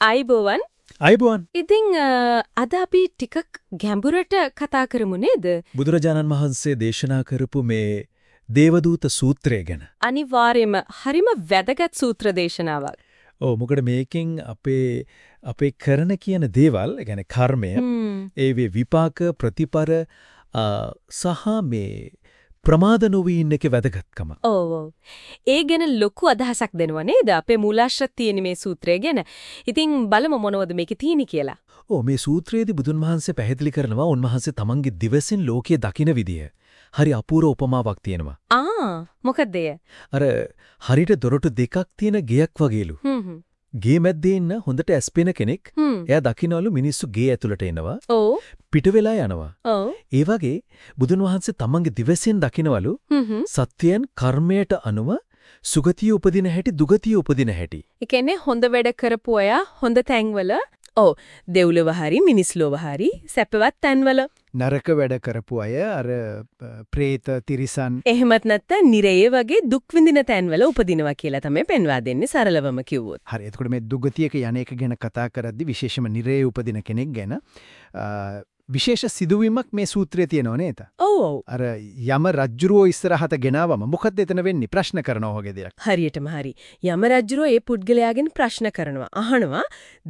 අයිබෝවන් අයිබෝන් ඉතින් අද අපි ටිකක් ගැඹුරට කතා කරමු නේද? බුදුරජාණන් වහන්සේ දේශනා කරපු මේ දේවදූත සූත්‍රය ගැන. අනිවාර්යයෙන්ම හරිම වැදගත් සූත්‍ර දේශනාවක්. ඔව් මොකද මේකෙන් අපේ අපේ කරන කියන දේවල්, කියන්නේ කර්මය, හ්ම්. ඒ වේ විපාක ප්‍රතිපර සහ මේ ප්‍රමාද නොවී ඉන්න එකේ වැදගත්කම. ඔව් ඔව්. ඒ ගැන ලොකු අදහසක් දෙනවා නේද? අපේ මූලාශ්‍රත් තියෙන මේ සූත්‍රය ගැන. ඉතින් බලමු මොනවද මේකේ තියෙන්නේ කියලා. ඔව් මේ සූත්‍රයේදී බුදුන් වහන්සේ පැහැදිලි කරනවා උන්වහන්සේ තමන්ගේ දිවසින් ලෝකයේ දකින විදිය. හරි අපූර්ව උපමාවක් තියෙනවා. ආ මොකද එය? අර හරියට දොරටු දෙකක් තියෙන ගෙයක් වගේලු. හ්ම් හ්ම්. ගේ මැද්දේ ඉන්න හොඳට ඇස්පෙන කෙනෙක් හ්ම්. එයා දකින්නවලු මිනිස්සු ගේ ඇතුළට එනවා ඔව්. පිට වෙලා යනවා. ඔව්. ඒ වගේ බුදුන් වහන්සේ තමන්ගේ දිවසෙන් දකින්නවලු. සත්‍යයන් කර්මයට අනුව සුගතිය උපදින හැටි දුගතිය උපදින හැටි. ඒ කියන්නේ හොඳ වැඩ කරපු අය හොඳ තැන්වල ඔව් දෙව්ලොව හරි මිනිස් ලොව හරි සැපවත් තැන්වල නරක වැඩ කරපු අය අර പ്രേත තිරිසන් එහෙමත් නැත්නම් නිරයේ වගේ දුක් විඳින තැන්වල උපදිනවා කියලා තමයි පෙන්වා දෙන්නේ සරලවම කිව්වොත්. හරි එතකොට මේ දුගතියක යන්නේක ගැන කතා කරද්දි විශේෂම නිරේ උපදින කෙනෙක් ගැන විශේෂ සිදුවීමක් මේ සූත්‍රයේ තියෙනව නේද? ඔව් ඔව්. අර යම රජ්ජුරුවෝ ඉස්සරහට ගෙනාවම මොකද්ද එතන වෙන්නේ ප්‍රශ්න කරනවා වගේ දෙයක්. හරියටම හරි. යම රජුරෝ ඒ පුද්ගලයාගෙන් ප්‍රශ්න කරනවා. අහනවා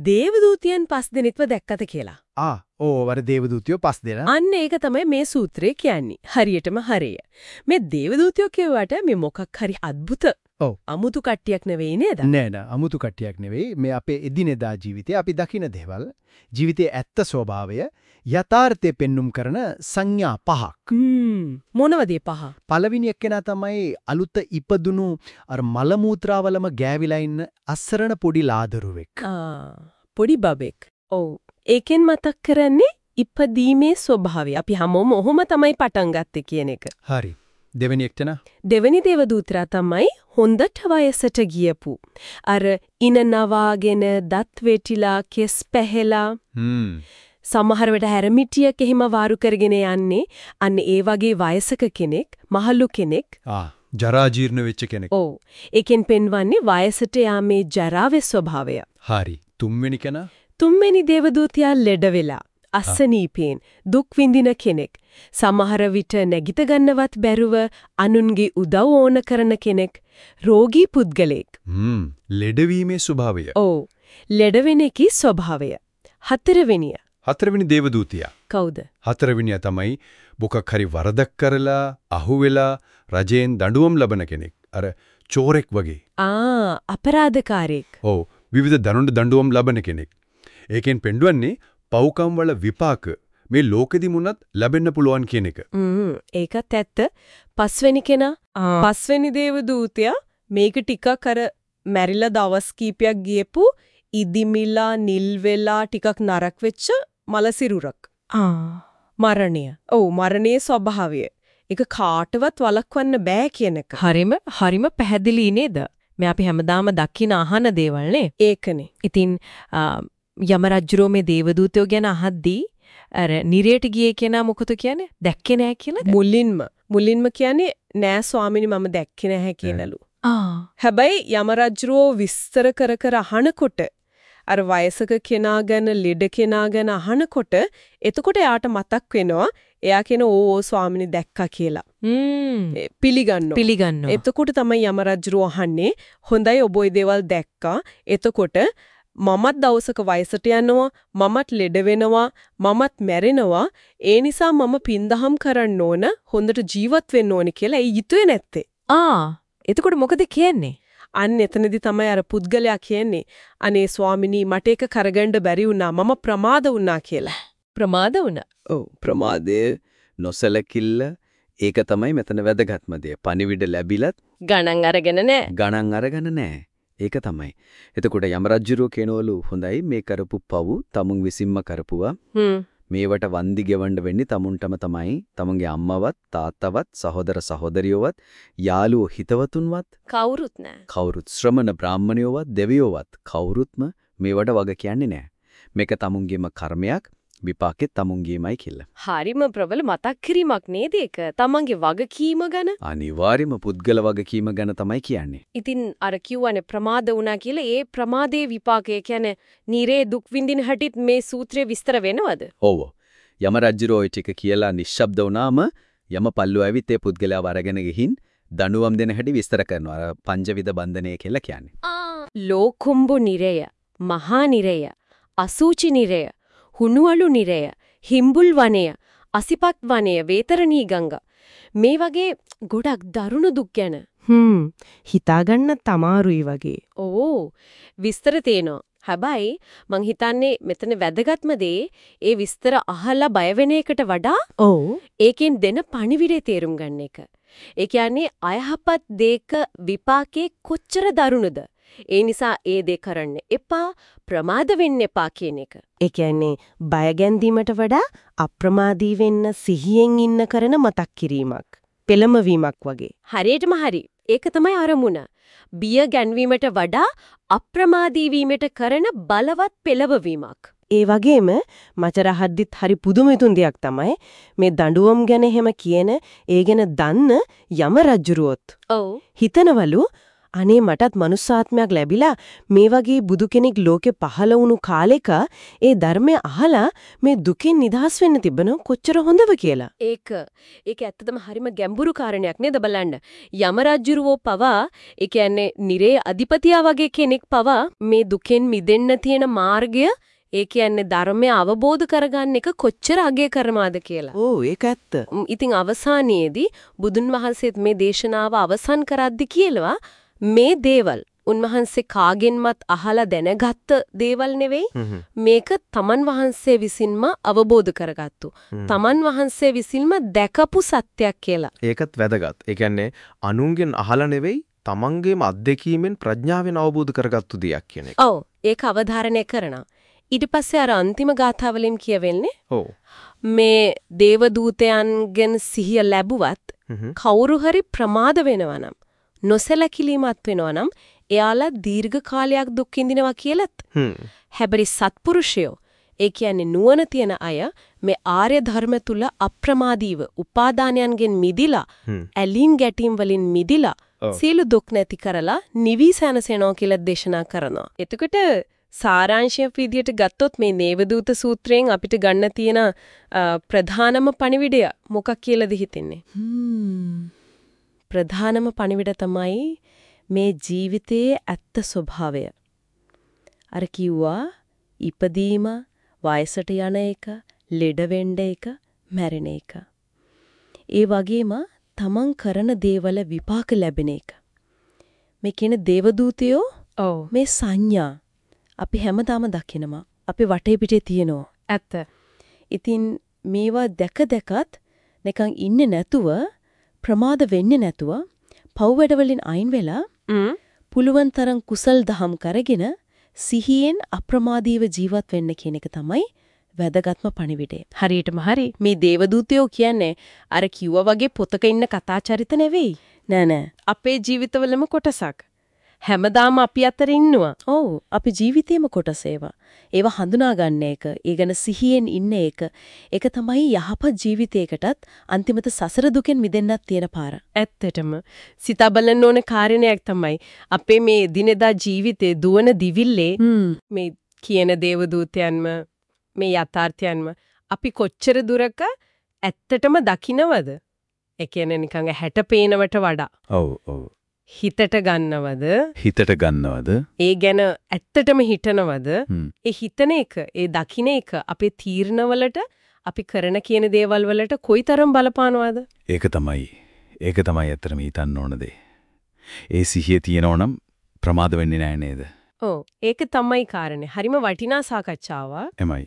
දේවදූතියන් පස් දෙනෙක්ව දැක්කද කියලා. ආ ඕ වර දේවදූතියෝ පස් දෙනා. අන්න ඒක තමයි මේ සූත්‍රය කියන්නේ. හරියටම හරිය. මේ දේවදූතියෝ කියුවට මේ මොකක් හරි අద్భుත ඔව්. අමුතු කට්ටියක් නෙවෙයි නේද? නෑ නෑ අමුතු කට්ටියක් නෙවෙයි මේ අපේ එදිනෙදා ජීවිතේ අපි දකින දේවල් ජීවිතයේ ඇත්ත ස්වභාවය යථාර්ථය පෙන්눔 කරන සංඥා පහක්. මොනවද පහ? පළවෙනි එක්කෙනා තමයි අලුත ඉපදුණු අර මල මූත්‍රාවලම ගෑවිලා ඉන්න අස්සරණ පොඩි ලාදරුවෙක්. පොඩි බබෙක්. ඔව්. ඒකෙන් මතක් කරන්නේ ඉපදීමේ ස්වභාවය. අපි හැමෝම ඔහොම තමයි පටන් ගත්තේ කියන එක. හරි. දෙවෙනි එක්කෙනා දෙවැනි දේවදූතයා තමයි හොඳට වයසට ගියපු. අර ඉනනවාගෙන දත් වෙටිලා කෙස් පැහැලා හ්ම්. සමහර වෙලට හැරමිටියක එහෙම වාරු කරගෙන යන්නේ අන්න ඒ වගේ වයසක කෙනෙක් මහලු කෙනෙක් ආ ජරා ජීර්ණ වෙච්ච කෙනෙක්. ඔව් ඒකෙන් පෙන්වන්නේ වයසට යාමේ ජරාවේ ස්වභාවය හරි. තුන්වෙනි කෙනා තුන්වෙනි දේවදූතයා ලෙඩ වෙලා අසනීපයෙන් දුක් විඳින කෙනෙක් සමහර විට නැගිට ගන්නවත් බැරුව අනුන්ගේ උදව් ඕන කරන කෙනෙක් රෝගී පුද්ගලෙක් හ්ම්. ලෙඩවීමේ ස්වභාවය. ඔව් ලෙඩ වෙන එකේ ස්වභාවය හතරවෙනිය හතරවෙනි දේවදූතියා. කවුද හතරවෙනියා තමයි මොකක් හරි වරදක් කරලා අහුවෙලා රජයෙන් දඬුවම් ලබන කෙනෙක්. අර චෝරෙක් වගේ. ආ අපරාධකාරයෙක් ඔව් විවිධ දරුණු දඬුවම් ලබන කෙනෙක්. ඒකෙන් පෙන්වන්නේ පව්කම් වල විපාක මේ ලෝකෙදි මුණත් ලැබෙන්න පුළුවන් කියන එක. ම්ම් ඒකත් ඇත්ත. පස්වෙනි කෙනා පස්වෙනි දේවදූතයා මේක ටිකක් අර මැරිලා දවස් කීපයක් ගියපු ඉදිමිලා නිල් වෙලා ටිකක් නරක වෙච්ච මලසිරුරක්. ආ. මරණය. ඔව් මරණයේ ස්වභාවය. ඒක කාටවත් වළක්වන්න බෑ කියන එක. හරිම හරිම පැහැදිලි නේද? මේ අපි හැමදාම දකින අහන දේවල් නේ. ඒකනේ. ඉතින් යම රජුරෝ මේ දේවදූතයෝ ගැන අහද්දී අර නිරයට ගියේ කෙනා මොකද කියන්නේ? දැක්කේ නෑ කියලාද? මුලින්ම මුලින්ම කියන්නේ නෑ ස්වාමිනී මම දැක්කේ නැහැ කියලාලු ආ හැබැයි යම රජුරෝ විස්තර කර කර අහනකොට අර වයසක කෙනා ගැන ලෙඩ කෙනා ගැන අහනකොට එතකොට එයාට මතක් වෙනවා එයා කියන ඕ ස්වාමිනී දැක්කා කියලා. ඒ පිළිගන්නවා. පිළිගන්නවා. එතකොට තමයි යම රජුරෝ අහන්නේ හොඳයි ඔබ ওই දේවල් දැක්කා. එතකොට මමත් දවසක වයසට යනවා මමත් ලෙඩ වෙනවා මමත් මැරෙනවා ඒ නිසා මම පින්දහම් කරන්න ඕන හොඳට ජීවත් වෙන්න ඕන කියලා ඒ හිතුවේ නැත්තේ ආ එතකොට මොකද කියන්නේ? අන්න එතනදි තමයි අර පුද්ගලයා කියන්නේ අනේ ස්වාමිනී මට ඒක කරගන්න බැරි වුණා මම ප්‍රමාද වුණා කියලා. ප්‍රමාද වුණා. ඔව් ප්‍රමාදය නොසලකිල්ල ඒක තමයි මෙතන වැදගත්ම දේ. පණිවිඩ ලැබිලත් ගණන් අරගෙන නැහැ. ගණන් අරගෙන නැහැ. ඒක තමයි. එතකොට යම රජුරෝ කෙනවලු හොඳයි මේ කරපු පව් තමුන් විසින්ම කරපුවා. මේවට වන්දි ගෙවන්න වෙන්නේ තමුන්ටම තමයි. තමුන්ගේ අම්මවත් තාත්තවත් සහෝදර සහෝදරියෝවත් යාළුවෝ හිතවතුන්වත් කවුරුත් නැහැ. කවුරුත් ශ්‍රමණ බ්‍රාහ්මණයෝවත් දෙවියෝවත් කවුරුත්ම මේවට වග කියන්නේ නැහැ. මේක තමුන්ගේම කර්මයක්. විපාකෙත් tamunගේමයි කියලා. හරිම ප්‍රබල මතක් කිරීමක් නේද ඒක? තමන්ගේ වගකීම ගැන. අනිවාර්යම පුද්ගල වගකීම ගැන තමයි කියන්නේ. ඉතින් අර කිව්වනේ ප්‍රමාද වුණා කියලා ඒ ප්‍රමාදයේ විපාකය කියන්නේ නිරේ දුක් විඳින හැටිත් මේ සූත්‍රයේ විස්තර වෙනවද? ඔව්. යම රජුරෝ ওই ටික කියලා නිශ්ශබ්ද වුණාම යම පල්ලු ඇවිත් ඒ පුද්ගලයාව අරගෙන ගිහින් දඬුවම් දෙන හැටි විස්තර කරනවා. අර පංචවිධ බන්ධනය කියලා කියන්නේ. ලෝකුම්බු නිරය, මහා නිරය, අසූචි නිරය, හුණුවලු නිරය, හිම්බුල් වනය, අසිපත් වනය, වේතරණී ගංග. මේ වගේ ගොඩක් දරුණු දුක් ගැන. හ්ම් හිතාගන්න තමාරුයි වගේ. ඕ විස්තර තේනවා. හැබැයි මං හිතන්නේ මෙතන වැදගත්ම දේ ඒ විස්තර අහලා බය වෙන එකට වඩා ඔව් ඒකෙන් දෙන පණිවිඩය තේරුම් ගන්න එක. ඒ කියන්නේ අයහපත් දේක විපාකේ කොච්චර දරුණුද? ඒ නිසා ඒ දේ කරන්න එපා ප්‍රමාද වෙන්න එපා කියන එක. ඒ කියන්නේ බය ගැන්දීමට වඩා අප්‍රමාදී වෙන්න සිහියෙන් ඉන්න කරන මතක් කිරීමක්. පෙළමවීමක් වගේ. හරියටම හරි. ඒක තමයි අරමුණ. බිය ගැන්වීමට වඩා අප්‍රමාදී වීමට කරන බලවත් පෙළවවීමක්. ඒ වගේම මචරහද්දිත් හරි පුදුමිතුන් දෙයක් තමයි මේ දඬුවම් ගැන එහෙම කියන ඒ ගැන දන්න යම රජුරුවොත් ඔව්. හිතනවලු අනේ මටත් මනුස්සාත්මයක් ලැබිලා මේ වගේ බුදු කෙනෙක් ලෝකෙ පහළ වුණු කාලෙක ඒ ධර්මය අහලා මේ දුකෙන් නිදහස් වෙන්න තිබෙන කොච්චර හොඳව කියලා. ඒක ඒක ඇත්තටම හරිම ගැඹුරු කාරණයක් නේද බලන්න. යම රජුරෝ පවා ඒ කියන්නේ නිරේ අධිපතියා වගේ කෙනෙක් පවා මේ දුකෙන් මිදෙන්න තියෙන මාර්ගය ඒ කියන්නේ ධර්මය අවබෝධ කරගන්න එක කොච්චර අගය කරනවාද කියලා. ඕ ඒක ඇත්ත. ඉතින් අවසානයේදී බුදුන් වහන්සේත් මේ දේශනාව අවසන් කරද්දි කියලා මේ දේවල් උන්වහන්සේ කාගෙන්වත් අහලා දැනගත්ත දේවල් නෙවෙයි මේක තමන් වහන්සේ විසින්ම අවබෝධ කරගත්තු. තමන් වහන්සේ විසින්ම දැකපු සත්‍යයක් කියලා. ඒකත් වැදගත්. ඒ කියන්නේ අනුන්ගෙන් අහලා නෙවෙයි තමන්ගේම අත්දැකීමෙන් ප්‍රඥාවෙන් අවබෝධ කරගත්තු දෙයක් කියන එක. ඔව් ඒක අවධාරණය කරනවා. ඊට පස්සේ අර අන්තිම ගාථාවලින් කියවෙන්නේ ඔව්. මේ දේවදූතයන්ගෙන් සිහිය ලැබුවත්. කවුරු හරි ප්‍රමාද වෙනවා නම් නොසැලකිලිමත් වෙනවා නම් එයාලා දීර්ඝ කාලයක් දුක් විඳිනවා කියලත් හ්ම්. හැබැයි සත්පුරුෂයෝ ඒ කියන්නේ නුවණ තියෙන අය මේ ආර්ය ධර්ම තුල අප්‍රමාදීව උපාදානයන්ගෙන් මිදිලා හ්ම්. ඇලින් ගැටීම් වලින් මිදිලා. සියලු දුක් නැති කරලා නිවි සැනසෙනවා කියලා දේශනා කරනවා. එතකොට සාරාංශයක් විදියට ගත්තොත් මේ නේවදූත සූත්‍රයෙන් අපිට ගන්න තියෙන ප්‍රධානම පණිවිඩය මොකක් කියලාද හිතෙන්නේ? ප්‍රධානම පණිවිඩ තමයි මේ ජීවිතයේ ඇත්ත ස්වභාවය. අර කිව්වා ඉපදීම, වයසට යන එක, ලෙඩ වෙන්න එක, මැරෙන එක. ඒ වගේම තමන් කරන දේවල විපාක ලැබෙන එක. මේ කියන දේවදූතයෝ ඔව්. මේ සංඥා අපි හැමදාම දකිනවා. අපි වටේ පිටේ තියෙනවා. ඇත්ත. ඉතින් මේවා දැක දැකත් නිකන් ඉන්නේ නැතුව ප්‍රමාද වෙන්නේ නැතුව පව් වැඩවලින් අයින් වෙලා පුළුවන් තරම් කුසල් දහම් කරගෙන සිහියෙන් අප්‍රමාදීව ජීවත් වෙන්න කියන එක තමයි වැදගත්ම පණිවිඩය. හරියටම හරි. මේ දේවදූතයෝ කියන්නේ අර කිව්වා වගේ පොතක ඉන්න කතා චරිත නෙවෙයි. නෑ නෑ. අපේ ජීවිතවලම කොටසක්. හැමදාම අපි අතර ඉන්නවා. ඔව්. අපි ජීවිතේම කොටස ඒවා. ඒවා හඳුනා ගන්න එක, ඒ ගැන සිහියෙන් ඉන්න එක, ඒක තමයි යහපත් ජීවිතයකටත් අන්තිමට සසර දුකෙන් මිදෙන්නත් තියෙන පාර. ඇත්තටම සිතා බලන්න ඕන කාරණයක් තමයි අපේ මේ දිනෙදා ජීවිතේ දුවන දිවිල්ලේ මේ කියන දේවදූතයන්ම මේ යථාර්ථයන්ම අපි කොච්චර දුරක ඇත්තටම දකිනවද? ඒ කියන්නේ නිකන් හැට පේනවට වඩා ඔව් ඔව්. හිතට ගන්නවද? හිතට ගන්නවද? ඒ ගැන ඇත්තටම හිතනවද? ඒ හිතන එක, ඒ දකින එක අපේ තීරණවලට අපි කරන කියන දේවල් වලට කොයිතරම් බලපානවද? ඒක තමයි. ඒක තමයි ඇත්තටම හිතන්න ඕන දේ. ඒ සිහිය තියෙනවනම් ප්‍රමාද වෙන්නේ නැහැ නේද? ඔව් ඒක තමයි කාරණේ. හරිම වටිනා සාකච්ඡාවක්. එමයි.